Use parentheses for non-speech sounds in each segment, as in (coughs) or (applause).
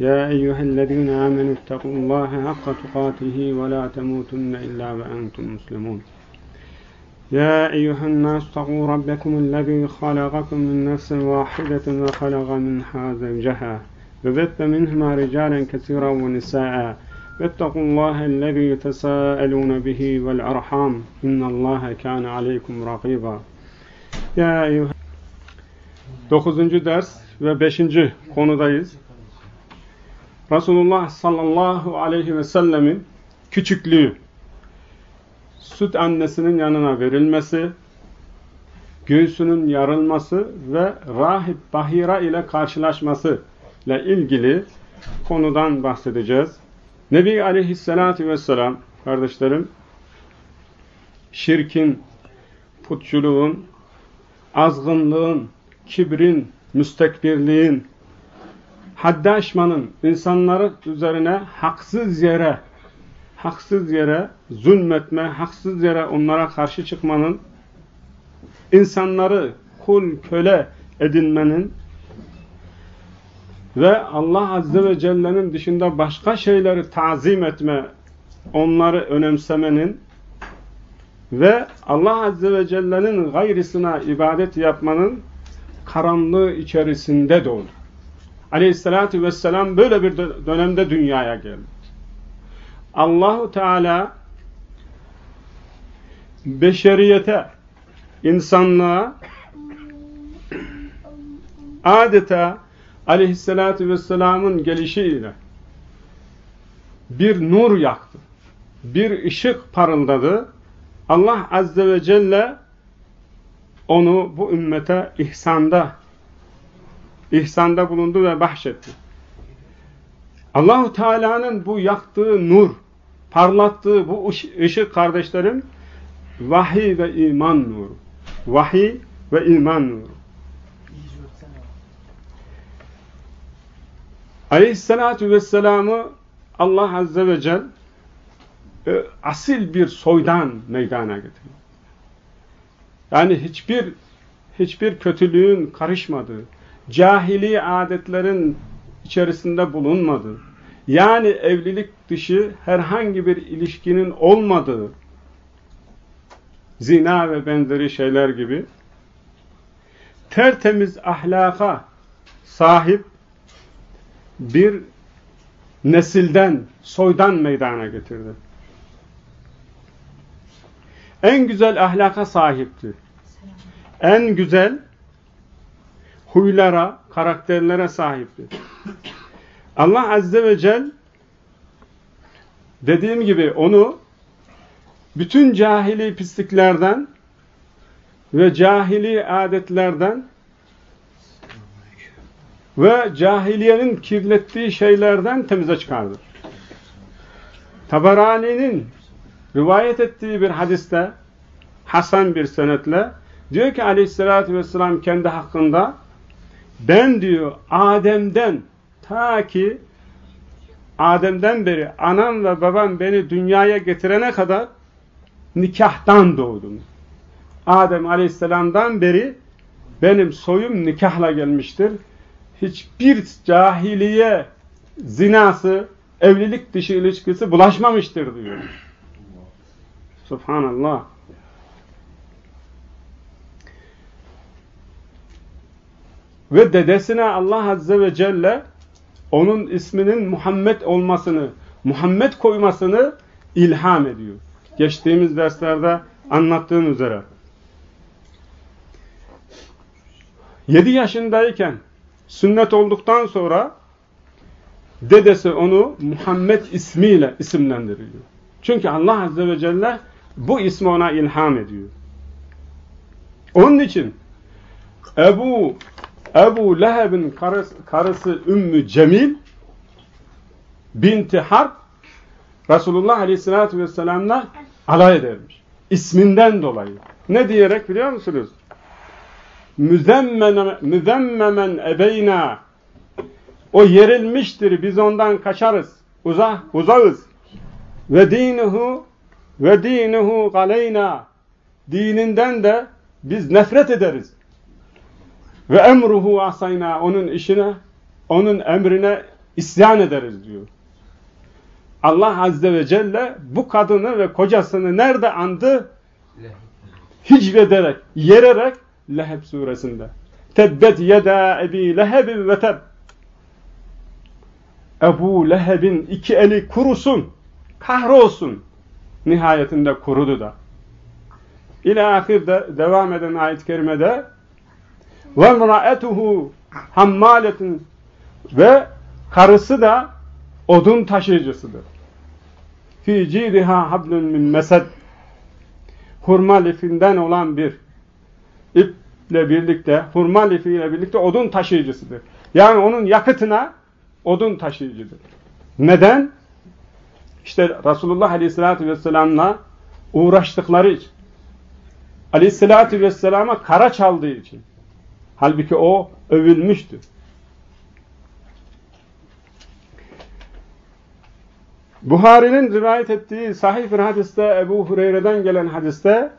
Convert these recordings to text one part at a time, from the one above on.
يا أيها الذين آمنوا اتقوا الله حق تقاته ولا تموتن إلا وأنتم مسلمون يا أيها الناس اتقوا ربكم الذي خلقكم من نفس واحدة وخلق منها زوجها وبث منهما رجالا كثيرا ونساء واتقوا الله الذي تساءلون به والأرحام إن الله كان عليكم رقيبا يا أيها 9. ders ve 5. konudayız. Resulullah sallallahu aleyhi ve sellemin küçüklüğü, süt annesinin yanına verilmesi, göğsünün yarılması ve rahip Bahira ile karşılaşması ile ilgili konudan bahsedeceğiz. Nebi aleyhissalatü vesselam kardeşlerim şirkin, putçuluğun, azgınlığın, kibrin, müstekbirliğin, haddi aşmanın insanları üzerine haksız yere haksız yere zulmetme, haksız yere onlara karşı çıkmanın insanları kul köle edinmenin ve Allah Azze ve Celle'nin dışında başka şeyleri tazim etme, onları önemsemenin ve Allah Azze ve Celle'nin gayrısına ibadet yapmanın karanlığı içerisinde doğdu. Aleyhissalatü vesselam böyle bir dönemde dünyaya geldi. Allahu Teala beşeriyete, insanlığa adeta aleyhissalatü vesselamın gelişiyle bir nur yaktı. Bir ışık parıldadı. Allah Azze ve Celle onu bu ümmete ihsanda ihsanda bulundu ve bahşetti. Allahu Teala'nın bu yaktığı nur, parlattığı bu ışık kardeşlerim vahiy ve iman nuru. Vahiy ve iman nuru. Aleyhissalatu vesselam'ı Allah Azze ve Celle asil bir soydan meydana getirdi. Yani hiçbir hiçbir kötülüğün karışmadığı, cahili adetlerin içerisinde bulunmadığı, yani evlilik dışı herhangi bir ilişkinin olmadığı, zina ve benzeri şeyler gibi, tertemiz ahlaka sahip bir nesilden, soydan meydana getirdi. En güzel ahlaka sahipti. En güzel huylara, karakterlere sahipti. Allah Azze ve Celle dediğim gibi onu bütün cahili pisliklerden ve cahili adetlerden ve cahiliyenin kirlettiği şeylerden temize çıkardı. Tabarani'nin rivayet ettiği bir hadiste Hasan bir senetle diyor ki aleyhissalatü vesselam kendi hakkında ben diyor Adem'den ta ki Adem'den beri anam ve babam beni dünyaya getirene kadar nikahtan doğdum. Adem aleyhisselamdan beri benim soyum nikahla gelmiştir. Hiçbir cahiliye zinası, evlilik dışı ilişkisi bulaşmamıştır diyor. Subhanallah. Ve dedesine Allah Azze ve Celle onun isminin Muhammed olmasını, Muhammed koymasını ilham ediyor. Geçtiğimiz derslerde anlattığım üzere. 7 yaşındayken sünnet olduktan sonra dedesi onu Muhammed ismiyle isimlendiriyor. Çünkü Allah Azze ve Celle bu ismi ona ilham ediyor. Onun için Ebu Ebu Leheb'in karısı, karısı Ümmü Cemil binti Harp Resulullah Aleyhisselatü Vesselam'la alay edermiş. İsminden dolayı. Ne diyerek biliyor musunuz? Müzemmemen ebeyna o yerilmiştir biz ondan kaçarız. Uzak, uzağız. Ve dinuhu ve dinuhu galeyna dininden de biz nefret ederiz. Ve emruhu asayna onun işine onun emrine isyan ederiz diyor. Allah Azze ve Celle bu kadını ve kocasını nerede andı? Hicvederek, yererek Leheb suresinde. Tebbet yeda ebi lehebin ve teb. Ebu Leheb'in iki eli kurusun, kahrolsun. Nihayetinde kurudu da. İlâ ahirde devam eden ayet-i kerimede ve mraetuhu hammaletin ve karısı da odun taşıyıcısıdır. Fi cidiha hablun min mesed hurma lifinden olan bir iple birlikte, hurma lifiyle birlikte odun taşıyıcısıdır. Yani onun yakıtına odun taşıyıcıdır. Neden? İşte Resulullah Aleyhisselatü Vesselam'la uğraştıkları için. Aleyhisselatü Vesselam'a kara çaldığı için. Halbuki o övülmüştü. Buhari'nin rivayet ettiği sahih bir hadiste Ebu Hureyre'den gelen hadiste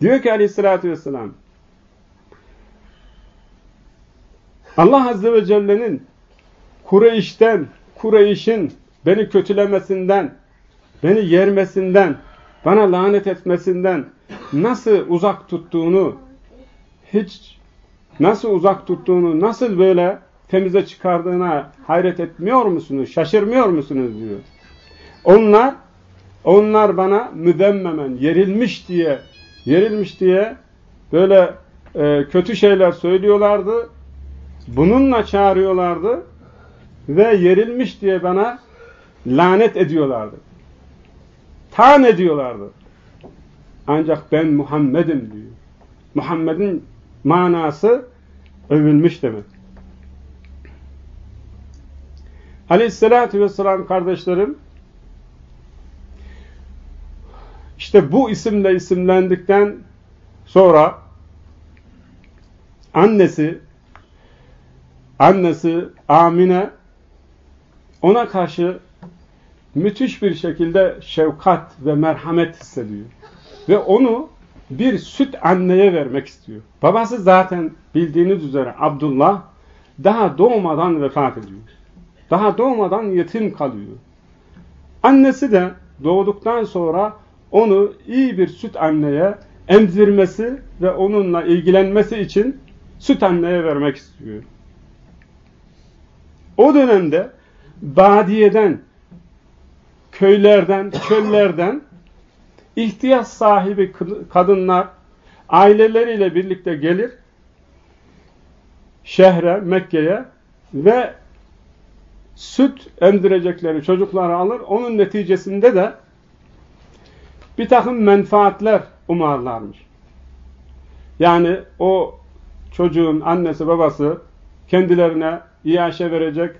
diyor ki aleyhissalatü vesselam Allah Azze ve Celle'nin Kureyş'ten, Kureyş'in beni kötülemesinden, beni yermesinden, bana lanet etmesinden nasıl uzak tuttuğunu, hiç nasıl uzak tuttuğunu, nasıl böyle temize çıkardığına hayret etmiyor musunuz? Şaşırmıyor musunuz diyor. Onlar onlar bana müdemmemen, yerilmiş diye yerilmiş diye böyle e, kötü şeyler söylüyorlardı. Bununla çağırıyorlardı ve yerilmiş diye bana lanet ediyorlardı. Tan ediyorlardı. Ancak ben Muhammed'im diyor. Muhammed'in manası övülmüş demek. Aleyhissalatü vesselam kardeşlerim işte bu isimle isimlendikten sonra annesi annesi Amine ona karşı müthiş bir şekilde şefkat ve merhamet hissediyor. Ve onu bir süt anneye vermek istiyor. Babası zaten bildiğiniz üzere Abdullah daha doğmadan vefat ediyor. Daha doğmadan yetim kalıyor. Annesi de doğduktan sonra onu iyi bir süt anneye emzirmesi ve onunla ilgilenmesi için süt anneye vermek istiyor. O dönemde badiyeden, köylerden, çöllerden ihtiyaç sahibi kadınlar aileleriyle birlikte gelir şehre, Mekke'ye ve süt emdirecekleri çocukları alır. Onun neticesinde de bir takım menfaatler umarlarmış. Yani o çocuğun annesi babası kendilerine iaşe verecek,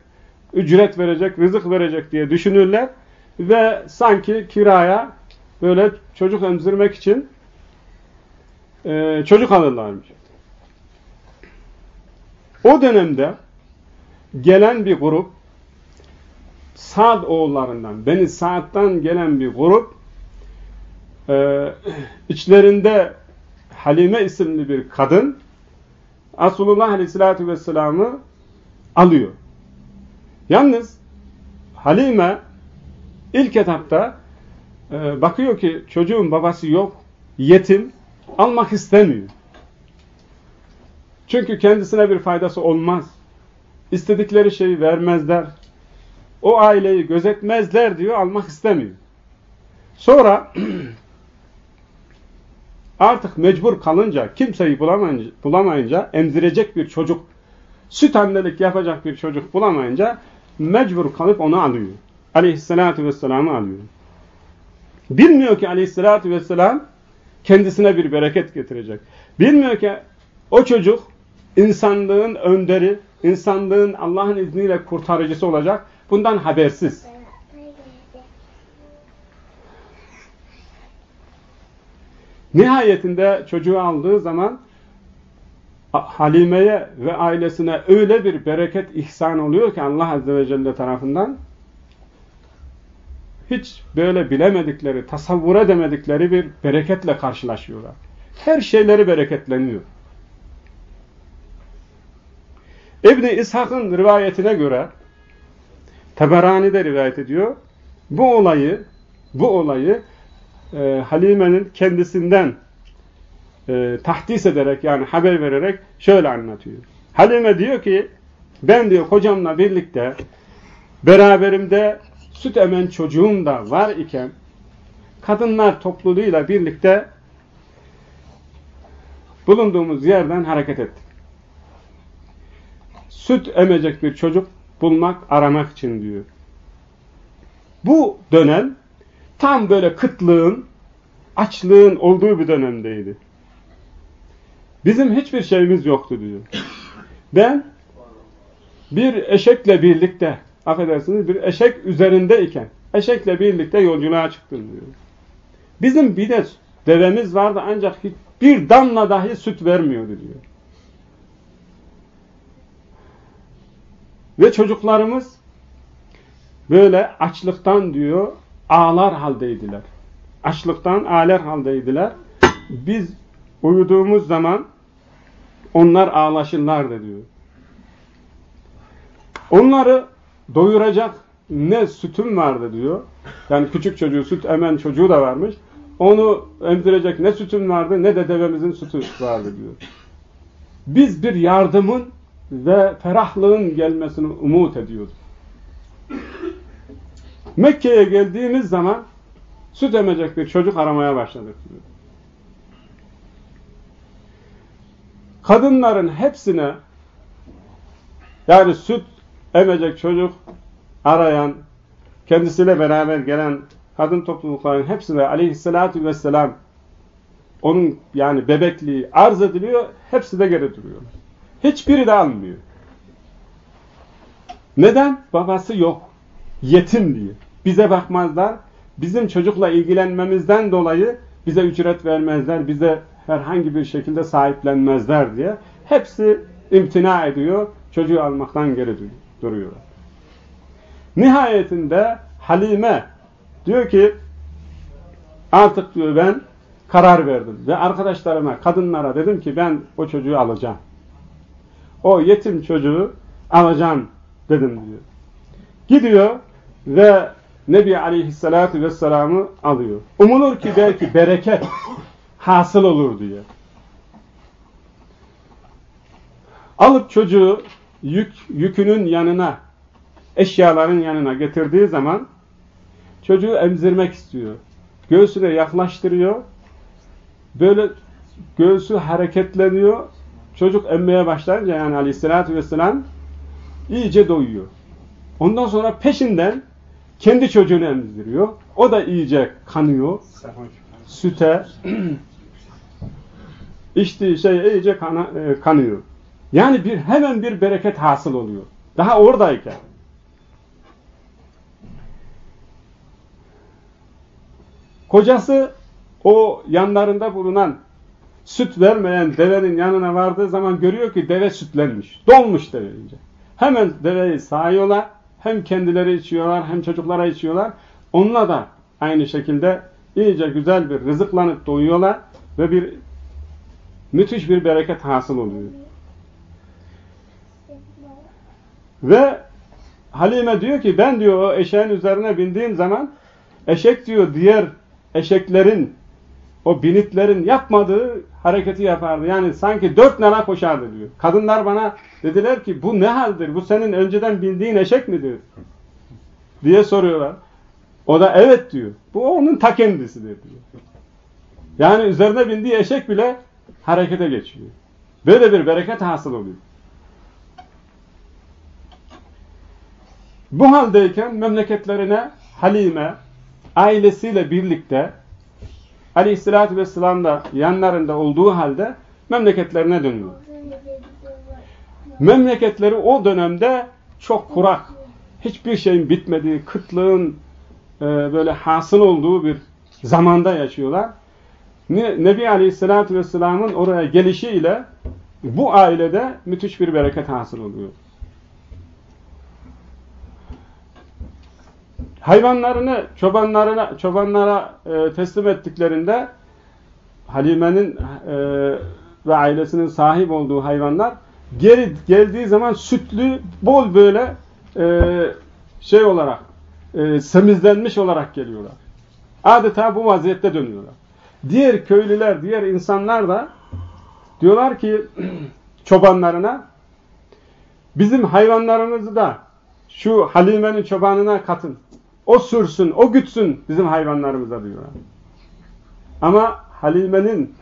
ücret verecek, rızık verecek diye düşünürler ve sanki kiraya böyle çocuk emzirmek için e, çocuk alırlarmış. O dönemde gelen bir grup Sad oğullarından, Beni Sa'd'dan gelen bir grup e, içlerinde Halime isimli bir kadın Resulullah Aleyhisselatü Vesselam'ı alıyor. Yalnız Halime ilk etapta e, bakıyor ki çocuğun babası yok, yetim, almak istemiyor. Çünkü kendisine bir faydası olmaz. İstedikleri şeyi vermezler. O aileyi gözetmezler diyor, almak istemiyor. Sonra (clears throat) artık mecbur kalınca, kimseyi bulamayınca, bulamayınca emzirecek bir çocuk, süt annelik yapacak bir çocuk bulamayınca mecbur kalıp onu alıyor. Aleyhisselatü Vesselam'ı alıyor. Bilmiyor ki aleyhissalatü vesselam kendisine bir bereket getirecek. Bilmiyor ki o çocuk insanlığın önderi, insanlığın Allah'ın izniyle kurtarıcısı olacak. Bundan habersiz. Nihayetinde çocuğu aldığı zaman Halime'ye ve ailesine öyle bir bereket ihsan oluyor ki Allah Azze ve Celle tarafından hiç böyle bilemedikleri, tasavvur edemedikleri bir bereketle karşılaşıyorlar. Her şeyleri bereketleniyor. İbni İshak'ın rivayetine göre Teberani de rivayet ediyor. Bu olayı bu olayı e, Halime'nin kendisinden e, tahdis ederek yani haber vererek şöyle anlatıyor. Halime diyor ki ben diyor kocamla birlikte beraberimde süt emen çocuğum da var iken kadınlar topluluğuyla birlikte bulunduğumuz yerden hareket ettik. Süt emecek bir çocuk bulmak, aramak için diyor. Bu dönem tam böyle kıtlığın, açlığın olduğu bir dönemdeydi. Bizim hiçbir şeyimiz yoktu diyor. Ben bir eşekle birlikte, affedersiniz bir eşek üzerindeyken, eşekle birlikte yolculuğa çıktım diyor. Bizim bir de devemiz vardı ancak bir damla dahi süt vermiyordu diyor. Ve çocuklarımız böyle açlıktan diyor ağlar haldeydiler. Açlıktan ağlar haldeydiler. Biz uyuduğumuz zaman onlar ağlaşırlardı diyor. Onları doyuracak ne sütüm vardı diyor. Yani küçük çocuğu, süt emen çocuğu da varmış. Onu emzirecek ne sütüm vardı ne de devemizin sütü vardı diyor. Biz bir yardımın ve ferahlığın gelmesini umut ediyorduk. Mekke'ye geldiğimiz zaman süt emecek bir çocuk aramaya başladık diyor. kadınların hepsine yani süt emecek çocuk arayan, kendisiyle beraber gelen kadın toplulukların hepsine aleyhissalatü vesselam onun yani bebekliği arz ediliyor, hepsi de geri duruyor. Hiçbiri de almıyor. Neden? Babası yok. Yetim diye. Bize bakmazlar. Bizim çocukla ilgilenmemizden dolayı bize ücret vermezler, bize herhangi bir şekilde sahiplenmezler diye hepsi imtina ediyor, çocuğu almaktan geri duruyorlar. Nihayetinde Halime diyor ki artık diyor ben karar verdim ve arkadaşlarıma, kadınlara dedim ki ben o çocuğu alacağım. O yetim çocuğu alacağım dedim diyor. Gidiyor ve Nebi Aleyhisselatü Vesselam'ı alıyor. Umulur ki belki bereket hasıl olur diye. Alıp çocuğu yük, yükünün yanına, eşyaların yanına getirdiği zaman çocuğu emzirmek istiyor. Göğsüne yaklaştırıyor. Böyle göğsü hareketleniyor. Çocuk emmeye başlayınca yani aleyhissalatü vesselam iyice doyuyor. Ondan sonra peşinden kendi çocuğunu emziriyor. O da iyice kanıyor. Süte (clears throat) içtiği şey iyice kana, e, kanıyor. Yani bir hemen bir bereket hasıl oluyor. Daha oradayken. Kocası o yanlarında bulunan süt vermeyen devenin yanına vardığı zaman görüyor ki deve sütlenmiş. Dolmuş deve. Hemen deveyi sağıyorlar. Hem kendileri içiyorlar hem çocuklara içiyorlar. Onunla da aynı şekilde iyice güzel bir rızıklanıp doyuyorlar ve bir müthiş bir bereket hasıl oluyor. Ve Halime diyor ki ben diyor o eşeğin üzerine bindiğim zaman eşek diyor diğer eşeklerin o binitlerin yapmadığı hareketi yapardı. Yani sanki dört nala koşardı diyor. Kadınlar bana dediler ki bu ne haldir? Bu senin önceden bindiğin eşek midir? Diye soruyorlar. O da evet diyor. Bu onun ta kendisidir diyor. Yani üzerine bindiği eşek bile harekete geçiyor. Böyle bir bereket hasıl oluyor. Bu haldeyken memleketlerine Halime ailesiyle birlikte Aleyhisselatü Vesselam da yanlarında olduğu halde memleketlerine dönüyor. Memleketleri o dönemde çok kurak, hiçbir şeyin bitmediği, kıtlığın e, böyle hasıl olduğu bir zamanda yaşıyorlar. Nebi Aleyhisselatü Vesselam'ın oraya gelişiyle bu ailede müthiş bir bereket hasıl oluyor. Hayvanlarını çobanlarına çobanlara e, teslim ettiklerinde Halime'nin e, ve ailesinin sahip olduğu hayvanlar geri geldiği zaman sütlü, bol böyle e, şey olarak e, semizlenmiş olarak geliyorlar. Adeta bu vaziyette dönüyorlar. Diğer köylüler, diğer insanlar da diyorlar ki (clears throat) çobanlarına bizim hayvanlarımızı da şu Halime'nin çobanına katın. O sürsün, o gütsün bizim hayvanlarımıza diyorlar. Ama Halime'nin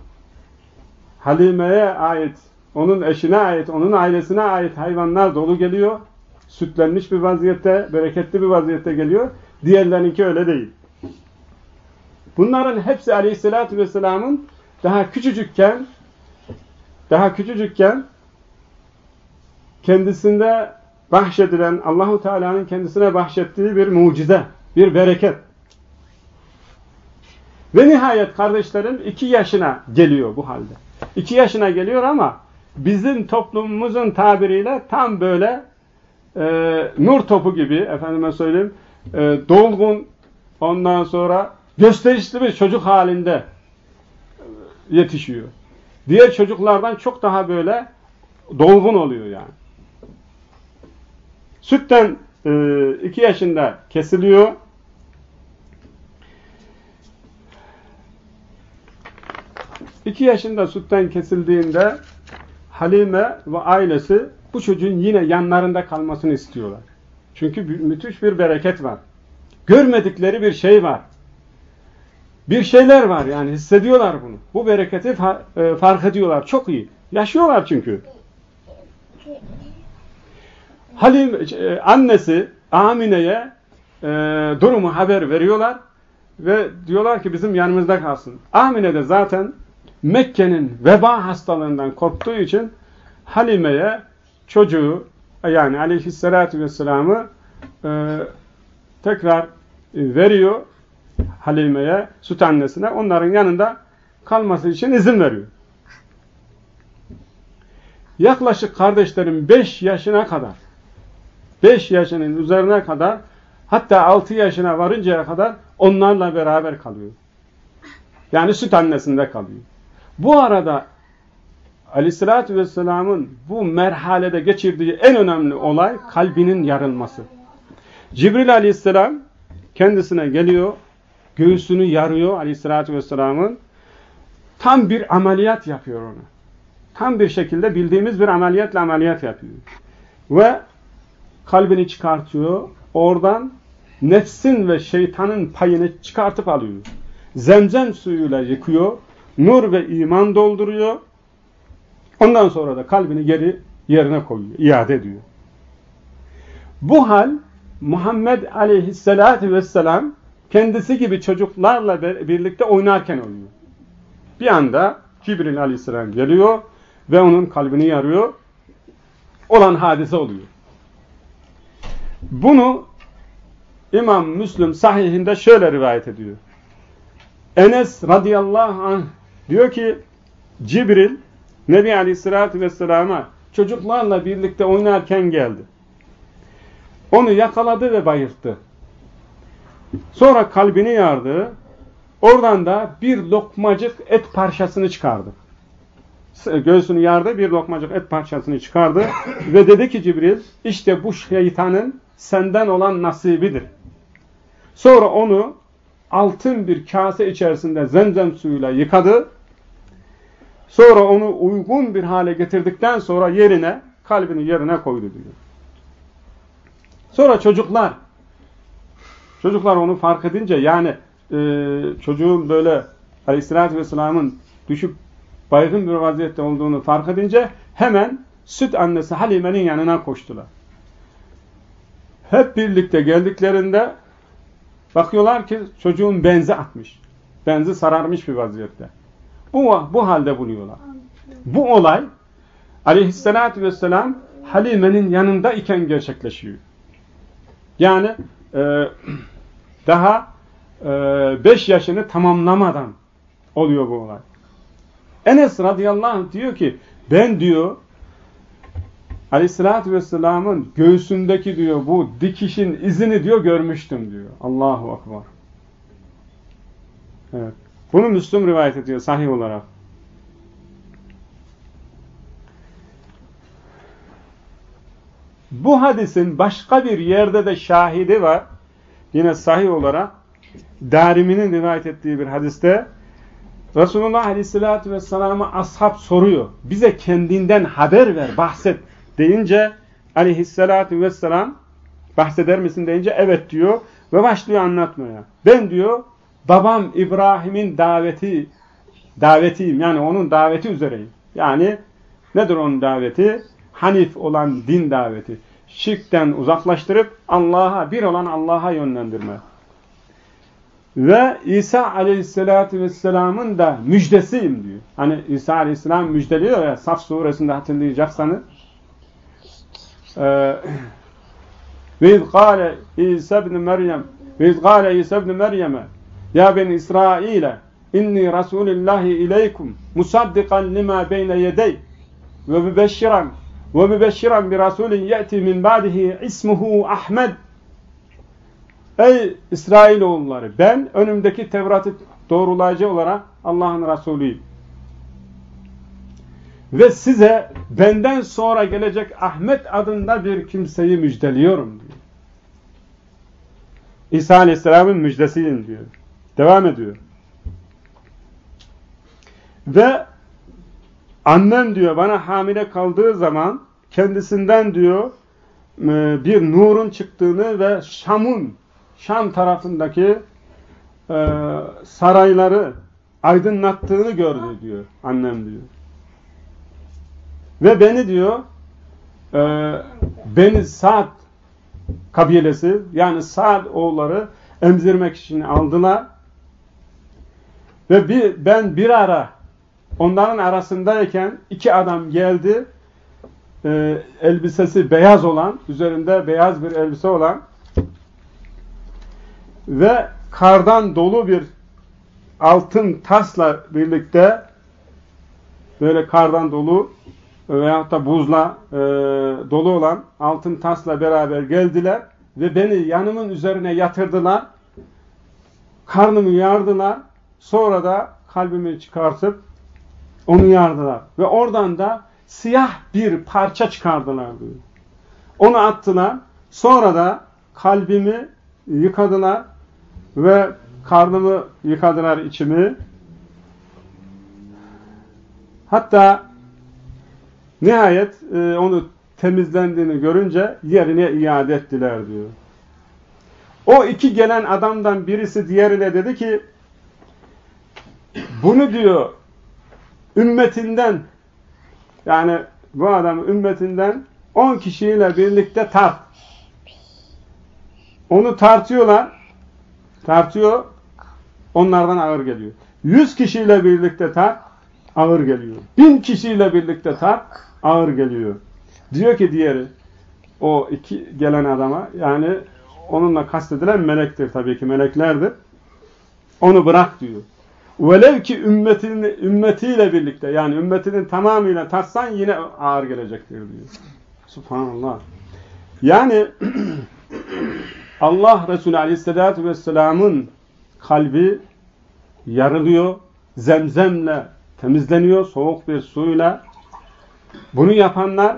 Halime'ye ait, onun eşine ait, onun ailesine ait hayvanlar dolu geliyor. Sütlenmiş bir vaziyette, bereketli bir vaziyette geliyor. Diğerlerinki öyle değil. Bunların hepsi Aleyhisselatü Vesselam'ın daha küçücükken daha küçücükken kendisinde bahşedilen Allahu Teala'nın kendisine bahşettiği bir mucize, bir bereket. Ve nihayet kardeşlerim iki yaşına geliyor bu halde. İki yaşına geliyor ama bizim toplumumuzun tabiriyle tam böyle e, nur topu gibi efendime söyleyeyim e, dolgun ondan sonra gösterişli bir çocuk halinde yetişiyor. Diğer çocuklardan çok daha böyle dolgun oluyor yani. Sütten e, iki yaşında kesiliyor. İki yaşında sütten kesildiğinde Halime ve ailesi bu çocuğun yine yanlarında kalmasını istiyorlar. Çünkü müthiş bir bereket var. Görmedikleri bir şey var. Bir şeyler var yani hissediyorlar bunu. Bu bereketi e, fark ediyorlar. Çok iyi. Yaşıyorlar çünkü. Halim e, annesi Amine'ye e, durumu haber veriyorlar ve diyorlar ki bizim yanımızda kalsın. Amine de zaten Mekke'nin veba hastalığından korktuğu için Halime'ye çocuğu yani aleyhissalatü vesselam'ı e, tekrar veriyor Halime'ye, süt annesine onların yanında kalması için izin veriyor. Yaklaşık kardeşlerim 5 yaşına kadar 5 yaşının üzerine kadar hatta 6 yaşına varıncaya kadar onlarla beraber kalıyor. Yani süt annesinde kalıyor. Bu arada Aleyhisselatü Vesselam'ın bu merhalede geçirdiği en önemli olay kalbinin yarılması. Cibril Aleyhisselam kendisine geliyor, göğsünü yarıyor Aleyhisselatü Vesselam'ın. Tam bir ameliyat yapıyor onu. Tam bir şekilde bildiğimiz bir ameliyatla ameliyat yapıyor. Ve kalbini çıkartıyor. Oradan nefsin ve şeytanın payını çıkartıp alıyor. Zemzem suyuyla yıkıyor. Nur ve iman dolduruyor. Ondan sonra da kalbini geri yerine koyuyor. iade ediyor. Bu hal Muhammed aleyhissalatü vesselam kendisi gibi çocuklarla birlikte oynarken oluyor. Bir anda Cibril aleyhisselam geliyor ve onun kalbini yarıyor. Olan hadise oluyor. Bunu İmam Müslüm sahihinde şöyle rivayet ediyor. Enes radıyallahu anh diyor ki Cibril Nebi aleyhissalatü vesselama çocuklarla birlikte oynarken geldi. Onu yakaladı ve bayılttı. Sonra kalbini yardı. Oradan da bir lokmacık et parçasını çıkardı. Göğsünü yardı, bir lokmacık et parçasını çıkardı. ve dedi ki Cibril, işte bu şeytanın senden olan nasibidir. Sonra onu altın bir kase içerisinde zemzem suyuyla yıkadı. Sonra onu uygun bir hale getirdikten sonra yerine, kalbini yerine koydu diyor. Sonra çocuklar, çocuklar onu fark edince yani e, çocuğun böyle Aleyhisselatü Vesselam'ın düşüp baygın bir vaziyette olduğunu fark edince hemen süt annesi Halime'nin yanına koştular. Hep birlikte geldiklerinde bakıyorlar ki çocuğun benzi atmış. Benzi sararmış bir vaziyette. Bu, bu halde buluyorlar. Bu olay aleyhissalatü vesselam Halime'nin yanında iken gerçekleşiyor. Yani e, daha 5 e, yaşını tamamlamadan oluyor bu olay. Enes radıyallahu anh diyor ki ben diyor Aleyhisselatü Vesselam'ın göğsündeki diyor bu dikişin izini diyor görmüştüm diyor. Allahu Akbar. Evet. Bunu Müslüm rivayet ediyor sahih olarak. Bu hadisin başka bir yerde de şahidi var. Yine sahih olarak Darimi'nin rivayet ettiği bir hadiste Resulullah Aleyhisselatü Vesselam'a ashab soruyor. Bize kendinden haber ver, bahset deyince Aleyhisselatü Vesselam bahseder misin deyince evet diyor ve başlıyor anlatmaya. Ben diyor babam İbrahim'in daveti davetiyim yani onun daveti üzereyim. Yani nedir onun daveti? Hanif olan din daveti. Şirkten uzaklaştırıp Allah'a bir olan Allah'a yönlendirme. Ve İsa aleyhissalatü vesselamın da müjdesiyim diyor. Hani İsa aleyhisselam müjdeliyor ya Saf suresinde hatırlayacaksanız. (clears throat) Ve iz kâle İsa ibn Meryem ve iz kâle İsa ibn Meryem'e ya ben İsrail'e inni Resulillahi ileykum musaddikan lima beyne yedey ve mübeşşiran ve mübeşşiran bir Resulin ye'ti min ba'dihi ismuhu Ahmed Ey İsrailoğulları ben önümdeki Tevrat'ı doğrulayıcı olarak Allah'ın Resulüyüm. Ve size benden sonra gelecek Ahmet adında bir kimseyi müjdeliyorum diyor. İsa Aleyhisselam'ın müjdesiyim diyor. Devam ediyor. Ve annem diyor bana hamile kaldığı zaman kendisinden diyor e, bir nurun çıktığını ve Şam'ın Şam tarafındaki e, sarayları aydınlattığını gördü diyor annem diyor. Ve beni diyor e, beni Sa'd kabilesi yani Sa'd oğulları emzirmek için aldılar. Ve bir, ben bir ara onların arasındayken iki adam geldi. E, elbisesi beyaz olan, üzerinde beyaz bir elbise olan ve kardan dolu bir altın tasla birlikte böyle kardan dolu veyahut da buzla e, dolu olan altın tasla beraber geldiler ve beni yanımın üzerine yatırdılar. Karnımı yardılar. Sonra da kalbimi çıkartıp onu yardılar. Ve oradan da siyah bir parça çıkardılar diyor. Onu attılar. Sonra da kalbimi yıkadılar ve karnımı yıkadılar içimi. Hatta nihayet e, onu temizlendiğini görünce yerine iade ettiler diyor. O iki gelen adamdan birisi diğerine dedi ki bunu diyor ümmetinden yani bu adam ümmetinden on kişiyle birlikte tart. Onu tartıyorlar tartıyor, onlardan ağır geliyor. Yüz kişiyle birlikte tart, ağır geliyor. Bin kişiyle birlikte tart, ağır geliyor. Diyor ki diğeri, o iki gelen adama, yani onunla kastedilen melektir tabii ki, meleklerdir. Onu bırak diyor. Velev ki ümmetini, ümmetiyle birlikte, yani ümmetinin tamamıyla tartsan yine ağır gelecektir diyor. Subhanallah. Yani (clears throat) Allah Resulü Aleyhisselatü Vesselam'ın kalbi yarılıyor, zemzemle temizleniyor, soğuk bir suyla. Bunu yapanlar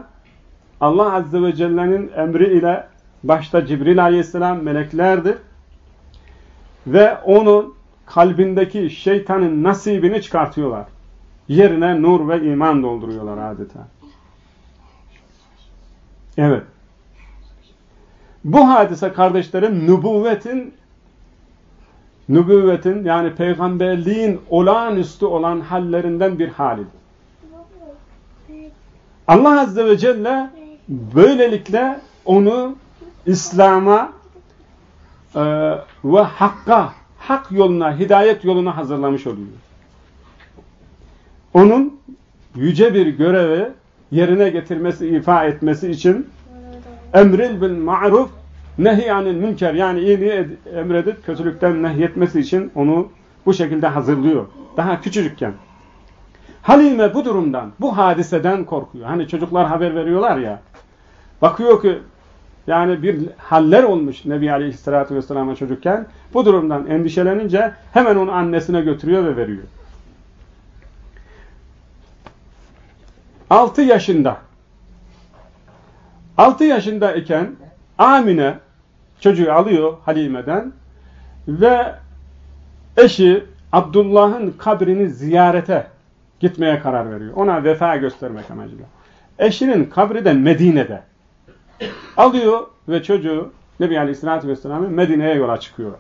Allah Azze ve Celle'nin emri ile başta Cibril Aleyhisselam meleklerdir. Ve onun kalbindeki şeytanın nasibini çıkartıyorlar. Yerine nur ve iman dolduruyorlar adeta. Evet. Bu hadise kardeşlerim nübüvvetin nübüvvetin yani peygamberliğin olağanüstü olan hallerinden bir halidir. Allah Azze ve Celle böylelikle onu İslam'a e, ve hakka, hak yoluna, hidayet yoluna hazırlamış oluyor. Onun yüce bir görevi yerine getirmesi, ifa etmesi için emril bil ma'ruf nehyanil münker yani iyiliği emredip kötülükten nehyetmesi için onu bu şekilde hazırlıyor. Daha küçücükken. Halime bu durumdan, bu hadiseden korkuyor. Hani çocuklar haber veriyorlar ya. Bakıyor ki yani bir haller olmuş Nebi Aleyhisselatü Vesselam'a çocukken. Bu durumdan endişelenince hemen onu annesine götürüyor ve veriyor. 6 yaşında 6 yaşındayken Amine çocuğu alıyor Halime'den ve eşi Abdullah'ın kabrini ziyarete gitmeye karar veriyor. Ona vefa göstermek amacıyla. Eşinin kabri de Medine'de. Alıyor ve çocuğu Nebi Aleyhisselatü Vesselam'ı Medine'ye yola çıkıyor.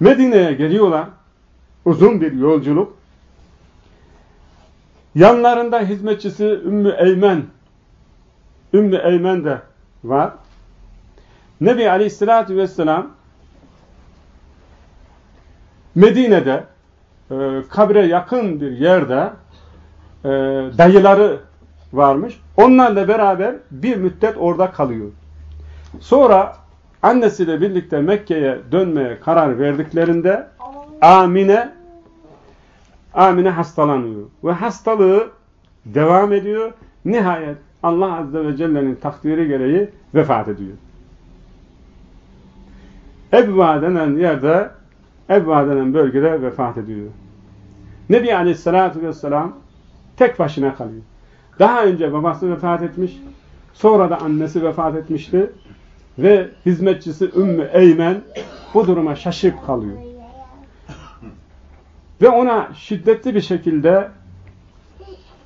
Medine'ye geliyorlar. Uzun bir yolculuk. Yanlarında hizmetçisi Ümmü Eymen Ümmü Eymen de var. Nebi Aleyhisselatü Vesselam Medine'de e, kabre yakın bir yerde e, dayıları varmış. Onlarla beraber bir müddet orada kalıyor. Sonra annesiyle birlikte Mekke'ye dönmeye karar verdiklerinde Amine Amine hastalanıyor. Ve hastalığı devam ediyor. Nihayet Allah Azze ve Celle'nin takdiri gereği vefat ediyor. Ebva denen yerde, Ebva denen bölgede vefat ediyor. Nebi Aleyhisselatü Vesselam tek başına kalıyor. Daha önce babası vefat etmiş, sonra da annesi vefat etmişti ve hizmetçisi Ümmü Eymen bu duruma şaşıp kalıyor. Ve ona şiddetli bir şekilde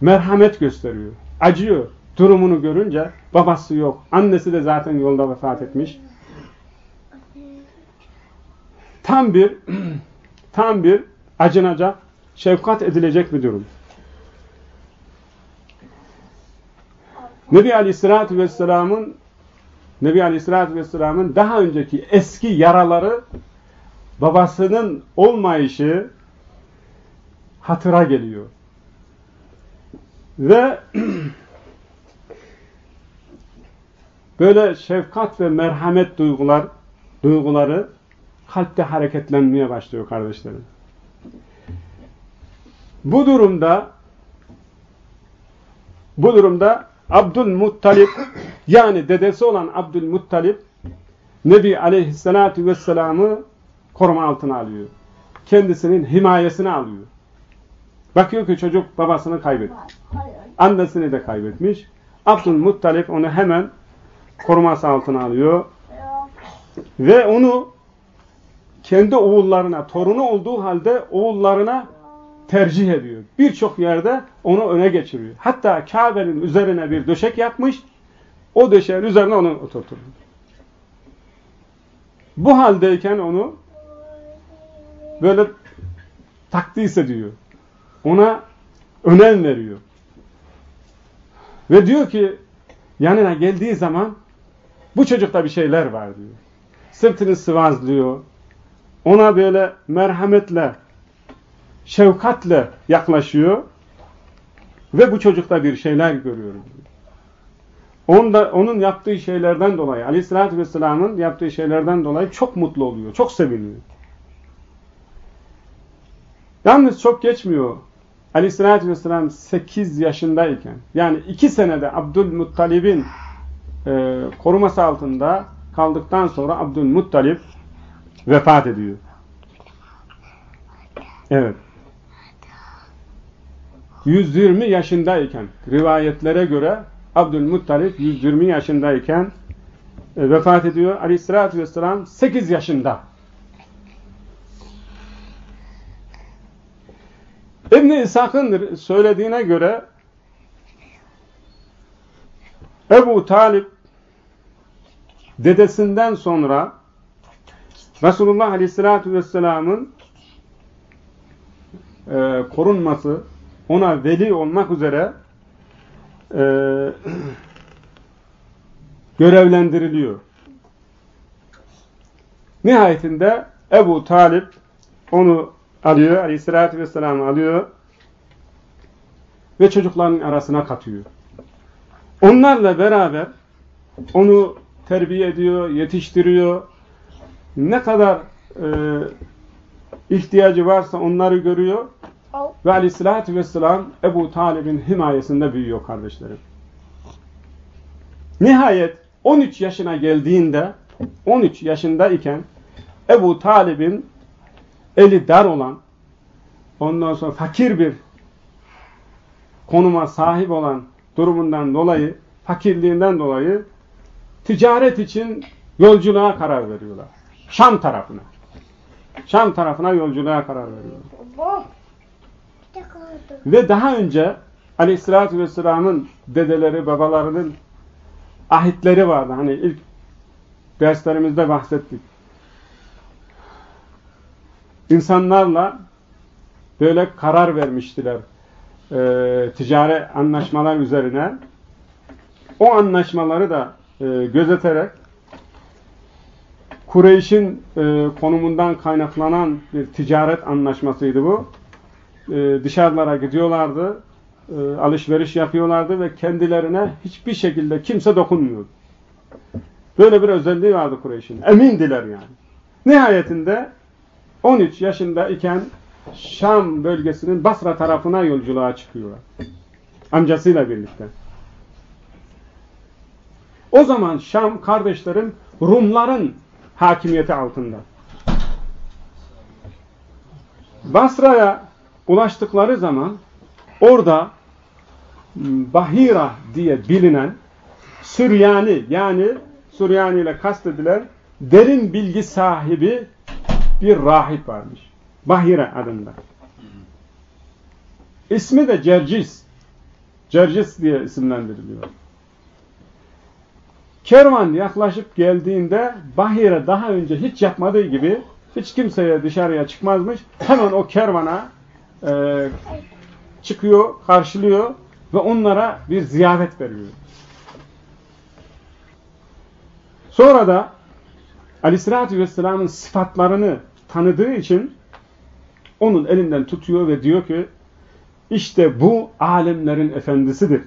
merhamet gösteriyor. Acıyor durumunu görünce babası yok. Annesi de zaten yolda vefat etmiş. Tam bir tam bir acınacak, şefkat edilecek bir durum. Nebi Aleyhisselatü Vesselam'ın Nebi Aleyhisselatü Vesselam'ın daha önceki eski yaraları babasının olmayışı hatıra geliyor. Ve (clears throat) böyle şefkat ve merhamet duygular duyguları kalpte hareketlenmeye başlıyor kardeşlerim. Bu durumda bu durumda Abdülmuttalip yani dedesi olan Abdülmuttalip Nebi Aleyhisselatü Vesselam'ı koruma altına alıyor. Kendisinin himayesine alıyor. Bakıyor ki çocuk babasını kaybetmiş. Annesini de kaybetmiş. Abdülmuttalip onu hemen koruması altına alıyor. Ve onu kendi oğullarına, torunu olduğu halde oğullarına tercih ediyor. Birçok yerde onu öne geçiriyor. Hatta Kabe'nin üzerine bir döşek yapmış, o döşeğin üzerine onu oturtuyor. Bu haldeyken onu böyle takdis ediyor. Ona önem veriyor. Ve diyor ki yanına geldiği zaman bu çocukta bir şeyler var diyor. Sırtını sıvazlıyor. Ona böyle merhametle şefkatle yaklaşıyor ve bu çocukta bir şeyler görüyorum. Onda, onun yaptığı şeylerden dolayı, aleyhissalatü vesselamın yaptığı şeylerden dolayı çok mutlu oluyor, çok seviniyor. Yalnız çok geçmiyor. Aleyhissalatü vesselam 8 yaşındayken, yani 2 senede Abdülmuttalib'in e, koruması altında kaldıktan sonra Abdülmuttalib vefat ediyor. Evet. 120 yaşındayken rivayetlere göre Abdülmuttalip 120 yaşındayken e, vefat ediyor. Aleyhissalatü vesselam 8 yaşında. İbn-i İshak'ın söylediğine göre Ebu Talip dedesinden sonra Resulullah Aleyhisselatü Vesselam'ın e, korunması, ona veli olmak üzere e, görevlendiriliyor. Nihayetinde Ebu Talip onu alıyor, aleyhissalatü vesselam'ı alıyor ve çocukların arasına katıyor. Onlarla beraber onu terbiye ediyor, yetiştiriyor. Ne kadar e, ihtiyacı varsa onları görüyor. Ve aleyhissalatü vesselam Ebu Talib'in himayesinde büyüyor kardeşlerim. Nihayet 13 yaşına geldiğinde 13 yaşındayken Ebu Talib'in eli dar olan ondan sonra fakir bir konuma sahip olan durumundan dolayı fakirliğinden dolayı ticaret için yolculuğa karar veriyorlar. Şam tarafına. Şam tarafına yolculuğa karar veriyorlar. Ve daha önce Aleyhisselatü Vesselam'ın dedeleri, babalarının ahitleri vardı. Hani ilk derslerimizde bahsettik. İnsanlarla böyle karar vermiştiler. E, ticari anlaşmalar üzerine. O anlaşmaları da e, gözeterek Kureyş'in e, konumundan kaynaklanan bir ticaret anlaşmasıydı bu. E, dışarılara gidiyorlardı, e, alışveriş yapıyorlardı ve kendilerine hiçbir şekilde kimse dokunmuyordu. Böyle bir özelliği vardı Kureyş'in. Emindiler yani. Nihayetinde 13 yaşında iken Şam bölgesinin Basra tarafına yolculuğa çıkıyorlar. Amcasıyla birlikte. O zaman Şam kardeşlerim Rumların hakimiyeti altında. Basra'ya ulaştıkları zaman orada Bahira diye bilinen Süryani yani Süryani ile kastedilen derin bilgi sahibi bir rahip varmış. Bahira adında. İsmi de Cercis. Cercis diye isimlendiriliyor. Kervan yaklaşıp geldiğinde Bahire daha önce hiç yapmadığı gibi hiç kimseye dışarıya çıkmazmış. Hemen o kervana e, çıkıyor, karşılıyor ve onlara bir ziyafet veriyor. Sonra da Aleyhisselatü Vesselam'ın sıfatlarını tanıdığı için onun elinden tutuyor ve diyor ki işte bu alemlerin efendisidir.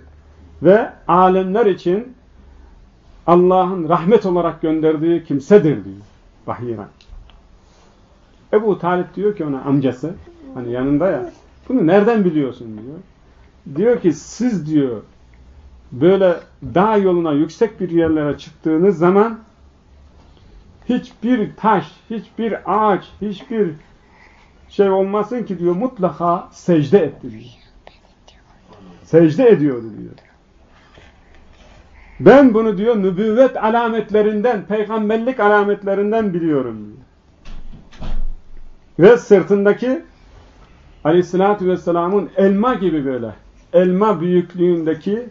Ve alemler için Allah'ın rahmet olarak gönderdiği kimsedir diyor. Vahiyran. Ebu Talip diyor ki ona amcası hani yanında ya bunu nereden biliyorsun diyor. Diyor ki siz diyor böyle dağ yoluna yüksek bir yerlere çıktığınız zaman hiçbir taş, hiçbir ağaç, hiçbir şey olmasın ki diyor mutlaka secde etti diyor. Secde ediyordu diyor. Ben bunu diyor nübüvvet alametlerinden, peygamberlik alametlerinden biliyorum diyor. Ve sırtındaki aleyhissalatü vesselamın elma gibi böyle, elma büyüklüğündeki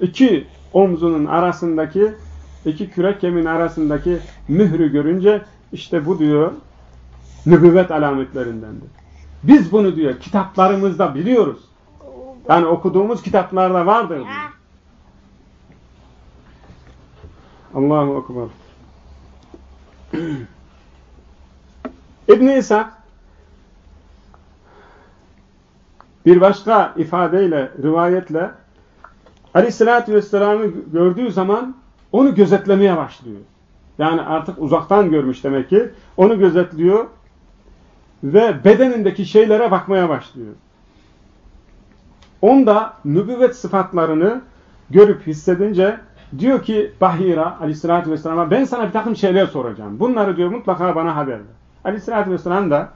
iki omzunun arasındaki, iki kürek yemin arasındaki mührü görünce işte bu diyor nübüvvet alametlerindendir. Biz bunu diyor kitaplarımızda biliyoruz. Yani okuduğumuz kitaplarda vardır diyor. Allahu Ekber. (clears throat) İbn-i İshak bir başka ifadeyle, rivayetle Aleyhisselatü Vesselam'ı gördüğü zaman onu gözetlemeye başlıyor. Yani artık uzaktan görmüş demek ki. Onu gözetliyor ve bedenindeki şeylere bakmaya başlıyor. Onda nübüvvet sıfatlarını görüp hissedince diyor ki Bahira aleyhissalatü vesselam'a ben sana bir takım şeyler soracağım. Bunları diyor mutlaka bana haber ver. Aleyhissalatü vesselam da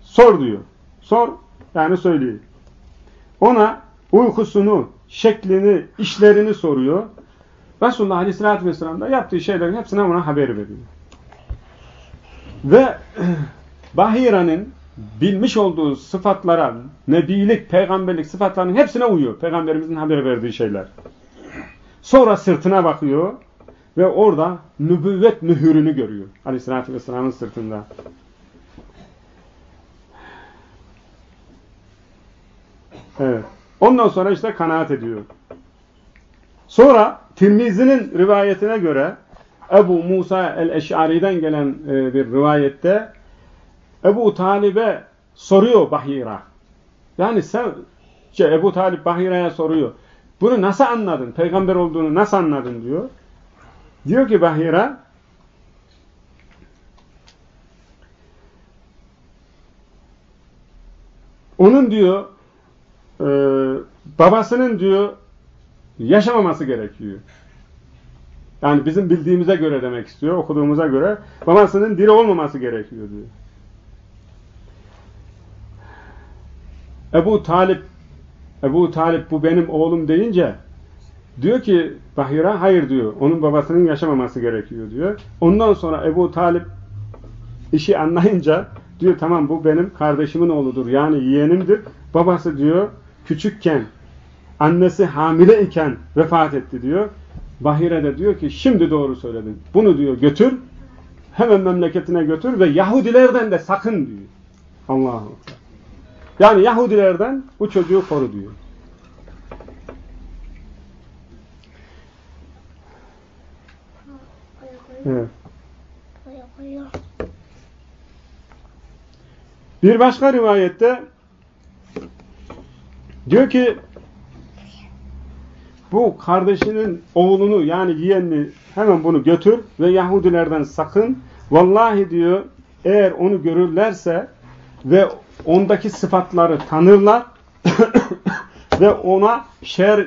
sor diyor. Sor yani söyleyin. Ona uykusunu, şeklini, işlerini soruyor. Resulullah aleyhissalatü vesselam da yaptığı şeylerin hepsine ona haber veriyor. Ve (clears throat) Bahira'nın bilmiş olduğu sıfatlara, nebilik, peygamberlik sıfatlarının hepsine uyuyor. Peygamberimizin haber verdiği şeyler. Sonra sırtına bakıyor ve orada nübüvvet mühürünü görüyor. Aleyhisselatü Vesselam'ın sırtında. Evet. Ondan sonra işte kanaat ediyor. Sonra Tirmizi'nin rivayetine göre Ebu Musa el-Eş'ari'den gelen e, bir rivayette Ebu Talib'e soruyor Bahira. Yani sen şey, Ebu Talib Bahira'ya soruyor. Bunu nasıl anladın? Peygamber olduğunu nasıl anladın diyor. Diyor ki Bahira onun diyor e, babasının diyor yaşamaması gerekiyor. Yani bizim bildiğimize göre demek istiyor, okuduğumuza göre babasının diri olmaması gerekiyor diyor. Ebu Talip Ebu Talip bu benim oğlum deyince diyor ki Bahira hayır diyor. Onun babasının yaşamaması gerekiyor diyor. Ondan sonra Ebu Talip işi anlayınca diyor tamam bu benim kardeşimin oğludur. Yani yeğenimdir. Babası diyor küçükken annesi hamile iken vefat etti diyor. Bahire de diyor ki şimdi doğru söyledin. Bunu diyor götür hemen memleketine götür ve Yahudilerden de sakın diyor. Allah'ım. Yani Yahudilerden bu çocuğu koru diyor. Evet. Bir başka rivayette diyor ki bu kardeşinin oğlunu yani yeğenini hemen bunu götür ve Yahudilerden sakın. Vallahi diyor eğer onu görürlerse ve ondaki sıfatları tanırlar (coughs) ve ona şer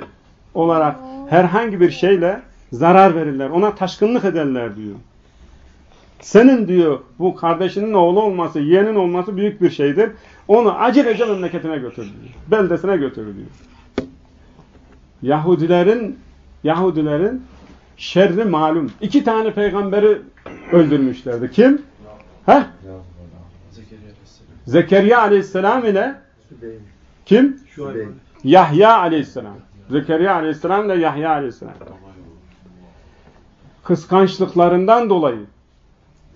olarak herhangi bir şeyle zarar verirler. Ona taşkınlık ederler diyor. Senin diyor bu kardeşinin oğlu olması, yeğenin olması büyük bir şeydir. Onu acelece memleketine götür diyor. Beldesine götür diyor. Yahudilerin Yahudilerin şerri malum. İki tane peygamberi öldürmüşlerdi. Kim? Heh? Zekeriya aleyhisselam ile kim? Yahya aleyhisselam. Zekeriya aleyhisselam ile Yahya aleyhisselam. Kıskançlıklarından dolayı,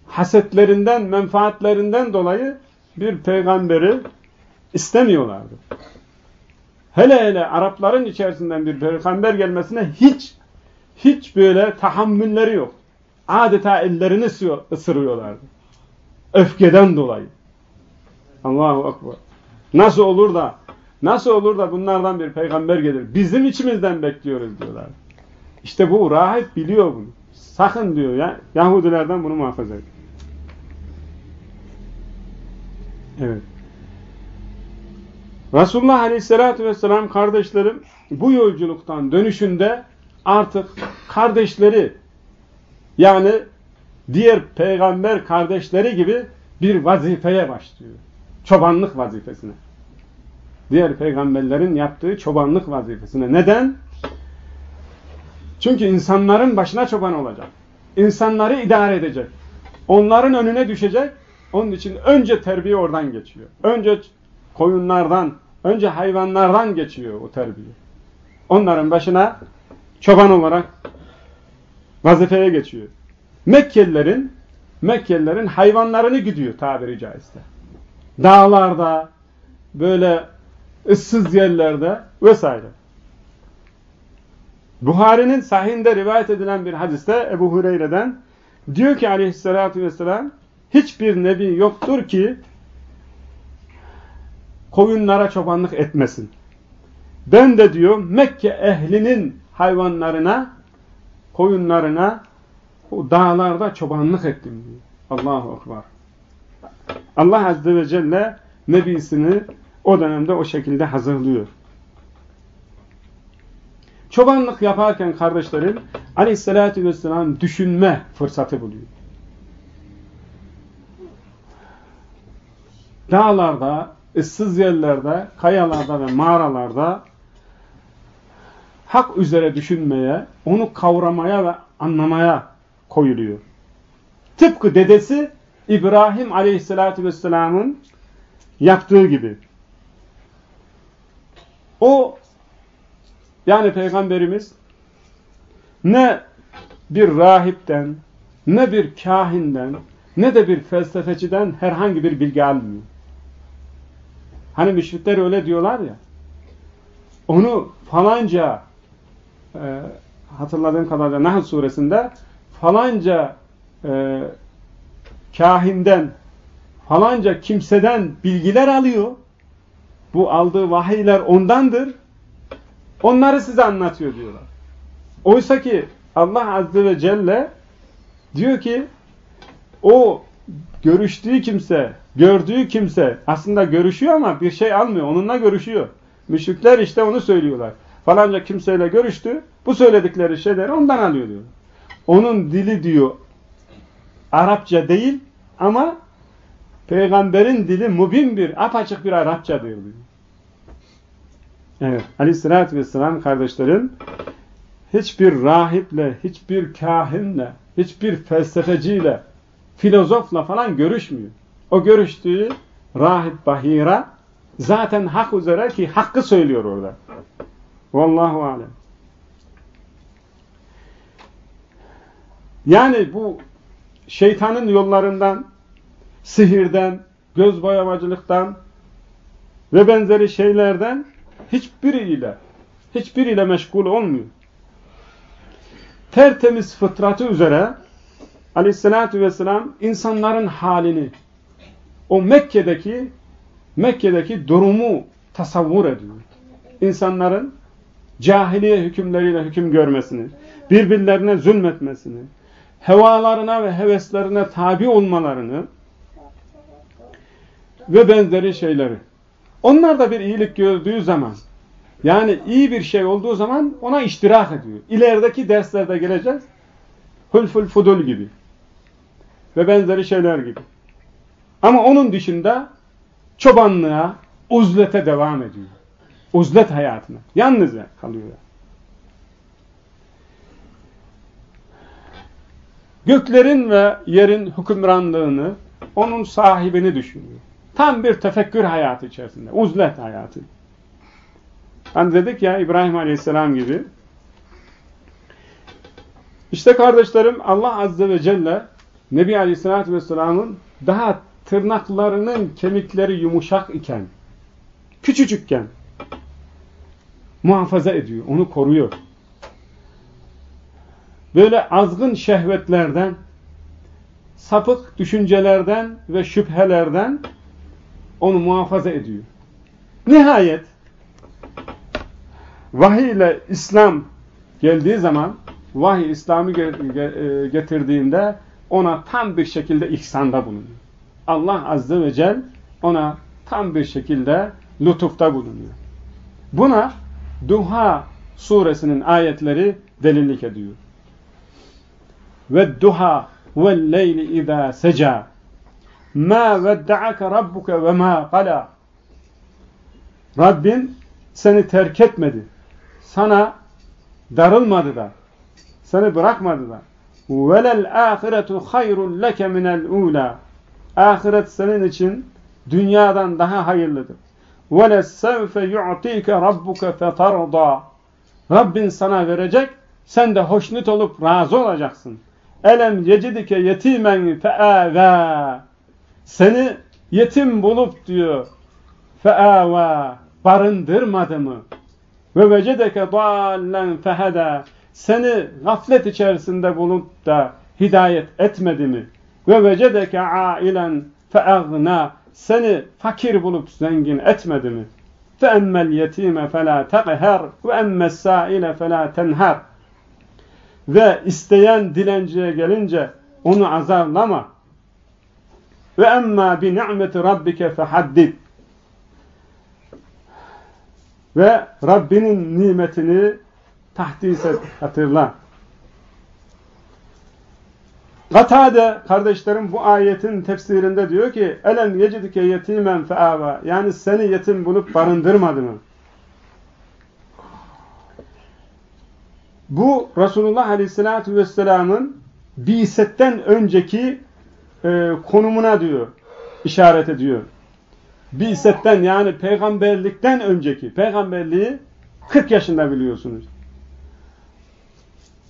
hasetlerinden, menfaatlerinden dolayı bir peygamberi istemiyorlardı. Hele hele Arapların içerisinden bir peygamber gelmesine hiç hiç böyle tahammülleri yok. Adeta ellerini ısırıyorlardı. Öfkeden dolayı. Allahu Ekber. Nasıl olur da nasıl olur da bunlardan bir peygamber gelir? Bizim içimizden bekliyoruz diyorlar. İşte bu rahip biliyor bunu. Sakın diyor ya Yahudilerden bunu muhafaza edin. Evet. Resulullah Aleyhisselatü Vesselam kardeşlerim bu yolculuktan dönüşünde artık kardeşleri yani diğer peygamber kardeşleri gibi bir vazifeye başlıyor. Çobanlık vazifesine. Diğer peygamberlerin yaptığı çobanlık vazifesine. Neden? Çünkü insanların başına çoban olacak. İnsanları idare edecek. Onların önüne düşecek. Onun için önce terbiye oradan geçiyor. Önce koyunlardan, önce hayvanlardan geçiyor o terbiye. Onların başına çoban olarak vazifeye geçiyor. Mekkelilerin Mekkelilerin hayvanlarını gidiyor tabiri caizse. Dağlarda, böyle ıssız yerlerde vesaire. Buhari'nin sahinde rivayet edilen bir hadiste Ebu Hureyre'den diyor ki aleyhissalatü vesselam hiçbir nebi yoktur ki koyunlara çobanlık etmesin. Ben de diyor Mekke ehlinin hayvanlarına, koyunlarına o dağlarda çobanlık ettim diyor. Allahu Ekber. Allah Azze ve Celle Nebisini o dönemde o şekilde hazırlıyor. Çobanlık yaparken kardeşlerim Aleyhisselatü Vesselam düşünme fırsatı buluyor. Dağlarda, ıssız yerlerde, kayalarda ve mağaralarda hak üzere düşünmeye, onu kavramaya ve anlamaya koyuluyor. Tıpkı dedesi İbrahim Aleyhisselatü Vesselam'ın yaptığı gibi. O yani Peygamberimiz ne bir rahipten, ne bir kahinden, ne de bir felsefeciden herhangi bir bilgi almıyor. Hani müşrikler öyle diyorlar ya, onu falanca e, hatırladığım kadarıyla Nahl suresinde falanca e, kahinden falanca kimseden bilgiler alıyor. Bu aldığı vahiyler ondandır. Onları size anlatıyor diyorlar. Oysa ki Allah Azze ve Celle diyor ki o görüştüğü kimse, gördüğü kimse aslında görüşüyor ama bir şey almıyor. Onunla görüşüyor. Müşrikler işte onu söylüyorlar. Falanca kimseyle görüştü. Bu söyledikleri şeyleri ondan alıyor diyor. Onun dili diyor Arapça değil ama peygamberin dili mubin bir, apaçık bir Arapça diyor. Evet. Aleyhissalatü vesselam kardeşlerim hiçbir rahiple, hiçbir kahinle, hiçbir felsefeciyle, filozofla falan görüşmüyor. O görüştüğü rahip bahira zaten hak üzere ki hakkı söylüyor orada. Vallahu alem. Yani bu şeytanın yollarından, sihirden, göz boyamacılıktan ve benzeri şeylerden hiçbiriyle hiçbiriyle meşgul olmuyor. Tertemiz fıtratı üzere aleyhissalatü vesselam insanların halini o Mekke'deki Mekke'deki durumu tasavvur ediyor. İnsanların cahiliye hükümleriyle hüküm görmesini, birbirlerine zulmetmesini, hevalarına ve heveslerine tabi olmalarını ve benzeri şeyleri. Onlar da bir iyilik gördüğü zaman, yani iyi bir şey olduğu zaman ona iştirak ediyor. İlerideki derslerde geleceğiz. Hülfül fudul gibi. Ve benzeri şeyler gibi. Ama onun dışında çobanlığa, uzlete devam ediyor. Uzlet hayatına. Yalnız kalıyor. Göklerin ve yerin hükümranlığını, onun sahibini düşünüyor. Tam bir tefekkür hayatı içerisinde. Uzlet hayatı. Hani dedik ya İbrahim Aleyhisselam gibi. İşte kardeşlerim Allah Azze ve Celle Nebi Aleyhisselatü Vesselam'ın daha tırnaklarının kemikleri yumuşak iken, küçücükken muhafaza ediyor, onu koruyor. Böyle azgın şehvetlerden, sapık düşüncelerden ve şüphelerden onu muhafaza ediyor. Nihayet vahiy ile İslam geldiği zaman vahiy İslam'ı e, getirdiğinde ona tam bir şekilde ihsanda bulunuyor. Allah Azze ve Celle ona tam bir şekilde lütufta bulunuyor. Buna Duha suresinin ayetleri delillik ediyor. Ve duha ve leyli izâ seca ma vedda'ake rabbuke ve ma qala Rabbin seni terk etmedi. Sana darılmadı da. Seni bırakmadı da velel ahiretu hayrul leke minel ula. Ahiret senin için dünyadan daha hayırlıdır. Veles sevfe yu'tike rabbuke fetarda. Rabbin sana verecek, sen de hoşnut olup razı olacaksın. Elem yecidike yetimen fe'ave. Seni yetim bulup diyor. Fe'ave. Barındırmadı mı? Ve vecedeke dallen fehede seni gaflet içerisinde bulup da hidayet etmedi mi? Ve vecedeke ailen feagna seni fakir bulup zengin etmedi mi? Fe emmel yetime fela teqher ve emmel saile fela tenher ve isteyen dilenciye gelince onu azarlama. Ve emma bi ni'meti rabbike fehaddid. Ve Rabbinin nimetini tahdis et, hatırla. Katade kardeşlerim bu ayetin tefsirinde diyor ki elem yecidike yetimen feava yani seni yetim bulup barındırmadı mı? Bu Resulullah Aleyhisselatü Vesselam'ın bisetten önceki e, konumuna diyor, işaret ediyor. Bisetten yani peygamberlikten önceki, peygamberliği 40 yaşında biliyorsunuz.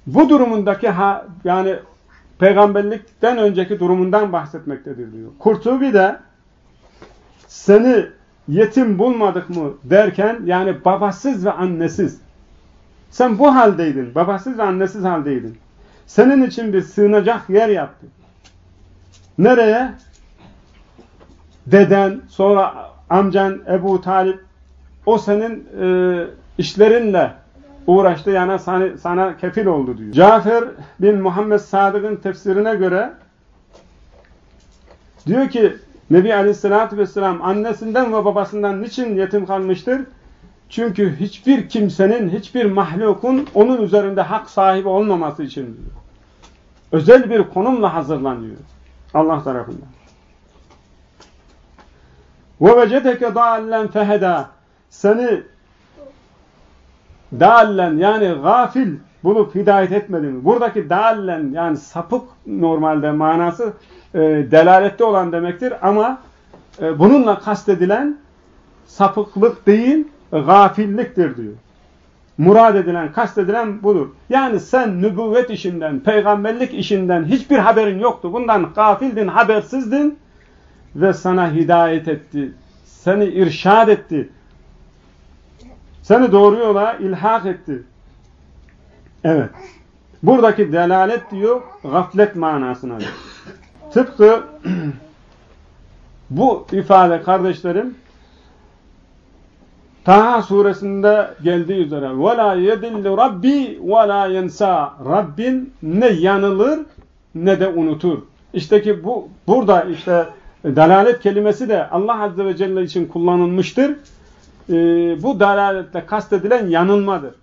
Bu durumundaki ha, yani peygamberlikten önceki durumundan bahsetmektedir diyor. Kurtubi de seni yetim bulmadık mı derken yani babasız ve annesiz. Sen bu haldeydin. Babasız ve annesiz haldeydin. Senin için bir sığınacak yer yaptı. Nereye? Deden, sonra amcan Ebu Talip o senin e, işlerinle uğraştı yani sana, sana kefil oldu diyor. Cafer bin Muhammed Sadık'ın tefsirine göre Diyor ki Nebi Aleyhisselatü Vesselam annesinden ve babasından niçin yetim kalmıştır? Çünkü hiçbir kimsenin, hiçbir mahlukun onun üzerinde hak sahibi olmaması için diyor. Özel bir konumla hazırlanıyor. Allah tarafından. وَوَجَدَكَ ضَالًّا فَهَدَى Seni dallen yani gafil bulup hidayet etmedi mi? Buradaki dallen yani sapık normalde manası e, delalette olan demektir ama e, bununla kastedilen sapıklık değil gafilliktir diyor. Murad edilen, kastedilen budur. Yani sen nübüvvet işinden, peygamberlik işinden hiçbir haberin yoktu. Bundan gafildin, habersizdin ve sana hidayet etti. Seni irşad etti. Seni doğru yola ilhak etti. Evet. Buradaki delalet diyor, gaflet manasına diyor. Tıpkı (clears throat) bu ifade kardeşlerim Taha suresinde geldiği üzere وَلَا يَدِلُّ رَبِّي وَلَا يَنْسَى Rabbin ne yanılır ne de unutur. İşte ki bu burada işte dalalet kelimesi de Allah Azze ve Celle için kullanılmıştır. Ee, bu dalalette kastedilen yanılmadır.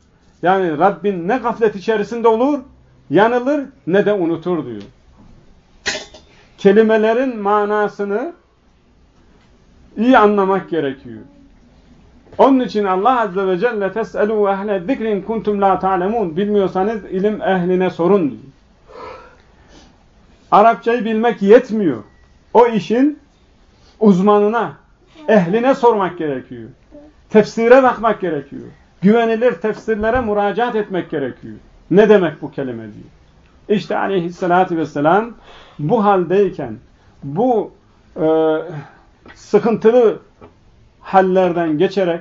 Yani Rabbin ne gaflet içerisinde olur, yanılır ne de unutur diyor. Kelimelerin manasını iyi anlamak gerekiyor. Onun için Allah Azze ve Celle fes'elû ehle zikrin kuntum la ta'lemûn bilmiyorsanız ilim ehline sorun diyor. Arapçayı bilmek yetmiyor. O işin uzmanına, ehline sormak gerekiyor. Tefsire bakmak gerekiyor. Güvenilir tefsirlere müracaat etmek gerekiyor. Ne demek bu kelime diyor. İşte aleyhissalatü vesselam bu haldeyken, bu e, sıkıntılı hallerden geçerek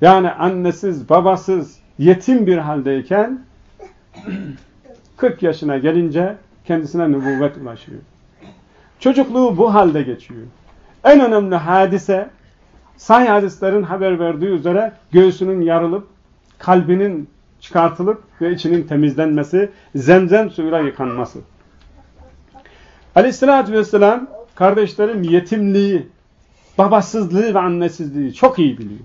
yani annesiz, babasız, yetim bir haldeyken 40 yaşına gelince kendisine nübüvvet ulaşıyor. Çocukluğu bu halde geçiyor. En önemli hadise sahih hadislerin haber verdiği üzere göğsünün yarılıp kalbinin çıkartılıp ve içinin temizlenmesi, zemzem suyuyla yıkanması. Aleyhissalatü vesselam kardeşlerim yetimliği, babasızlığı ve annesizliği çok iyi biliyor.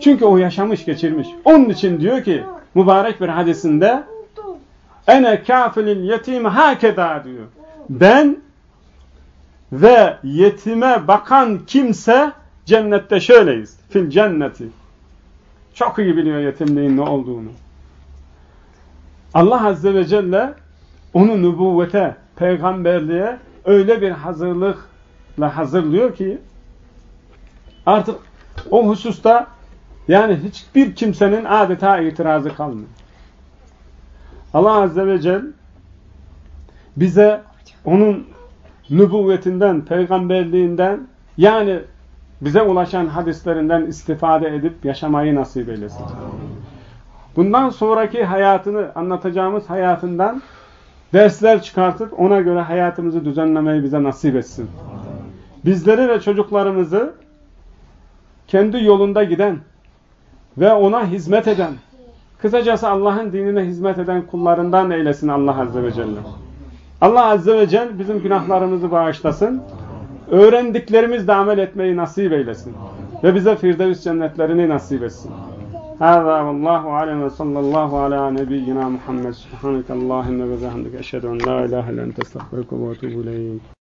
Çünkü o yaşamış geçirmiş. Onun için diyor ki mübarek bir hadisinde ene kafilil yetime hakeda diyor. Ben ve yetime bakan kimse cennette şöyleyiz. Fil cenneti. Çok iyi biliyor yetimliğin ne olduğunu. Allah Azze ve Celle onu nübüvvete, peygamberliğe öyle bir hazırlıkla hazırlıyor ki artık o hususta yani hiçbir kimsenin adeta itirazı kalmıyor. Allah Azze ve Celle bize onun nübüvvetinden, peygamberliğinden yani bize ulaşan hadislerinden istifade edip yaşamayı nasip eylesin. Bundan sonraki hayatını anlatacağımız hayatından dersler çıkartıp ona göre hayatımızı düzenlemeyi bize nasip etsin. Bizleri ve çocuklarımızı kendi yolunda giden ve ona hizmet eden, kısacası Allah'ın dinine hizmet eden kullarından eylesin Allah Azze ve Celle. Allah Azze ve Celle bizim günahlarımızı bağışlasın. Öğrendiklerimizle amel etmeyi nasip eylesin. Ve bize Firdevs cennetlerini nasip etsin. هذا والله أعلم وصلى الله على نبينا محمد سبحانك اللهم وبحمدك أشهد أن لا إله إلا أنت أستغفرك وأتوب إليك